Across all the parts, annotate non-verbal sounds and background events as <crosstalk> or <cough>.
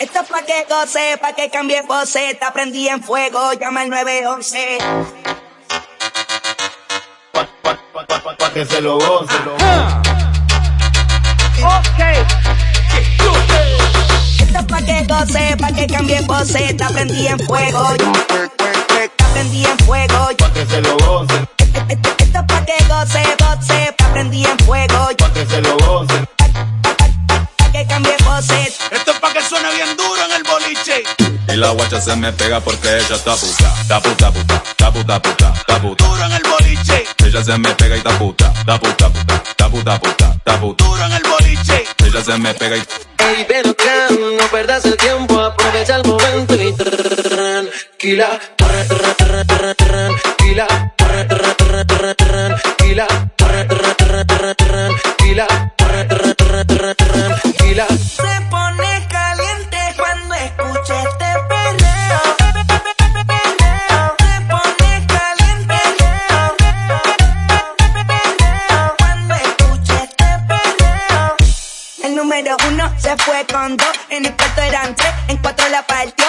Esto es pa' que goce, pa' que cambie pose. Te aprendí en fuego, llama al 911. Pa, pa, pa, pa, pa, pa que se lo goce. Ok. Esto es pa' que goce, pa' que cambie pose. Te aprendí en fuego. Te aprendí en fuego. Pa que se lo goce. La guacha se me pega porque ella está puta, está puta, puta, está puta, puta, está puta. Duro en el boliche. Ella se me pega y está puta, está puta, puta, está puta, puta, está puta. Duro en el boliche. Ella se me pega y Ey, ven acá, no perdas el tiempo, aprovecha el momento y tranquila, tranquila, tranquila, tranquila. Número uno se fue con dos, en el cuarto eran tres, en cuatro la partió.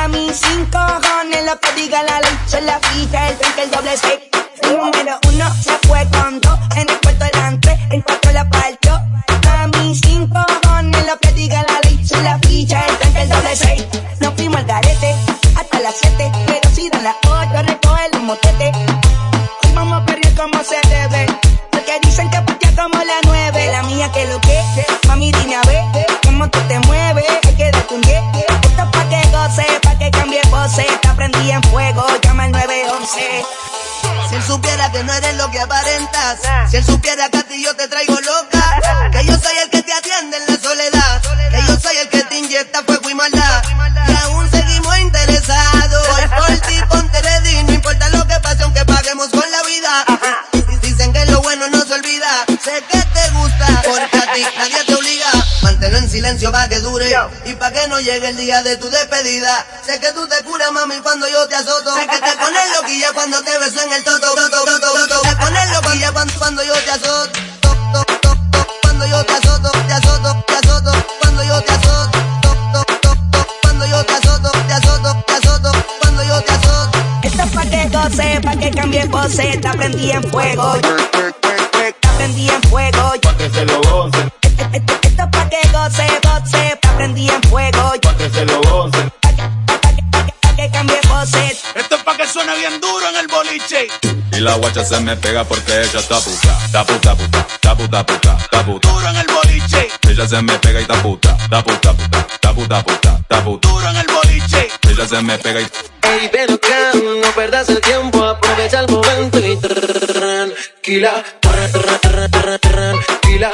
A mí sin cojones lo que diga la ley, se la fija el tren que el doble. El número uno se fue con dos, en el cuarto eran tres, en cuatro la partió. A mí sin cojones lo que diga la ley, se la ficha el tren que el doble seis. Nos fuimos al garete hasta las siete, Si él supiera que no eres lo que aparentas, si él supiera que a ti yo te traigo loca, <laughs> que yo soy el que silencio pa' que dure y pa' que no llegue el día de tu despedida. Sé que tú te curas, mami, cuando yo te azoto. Sé que te pones loquilla cuando te beso en el toto, toto, toto, toto. Te pones loquilla cuando, cuando yo te azoto. to, to, to, Cuando yo te azoto, te azoto, te azoto. Cuando yo te azoto. to, to, to, to, Cuando yo te azoto, te azoto, te azoto. Cuando yo te azoto. Esto es pa' que goce, pa' que cambie pose. Te aprendí en fuego. Te aprendí en fuego. Esto es pa' que suene bien duro en el boliche. y la guacha se me pega porque ella está puta, está puta, puta, está puta, puta, está puta. Duro en el boliche. Ella se me pega y está puta, está puta, puta, está puta, puta, está puta. Duro en el boliche. Ella se me pega y Ey, ven acá, no perdas el tiempo, aprovecha el momento y tranquila, tranquila, tranquila,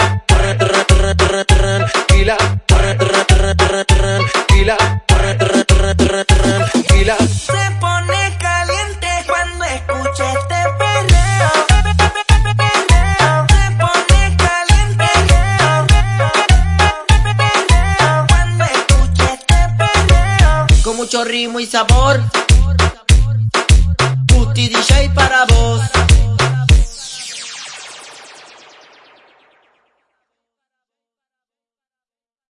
tranquila. Mucho ritmo y sabor. Puti DJ para vos.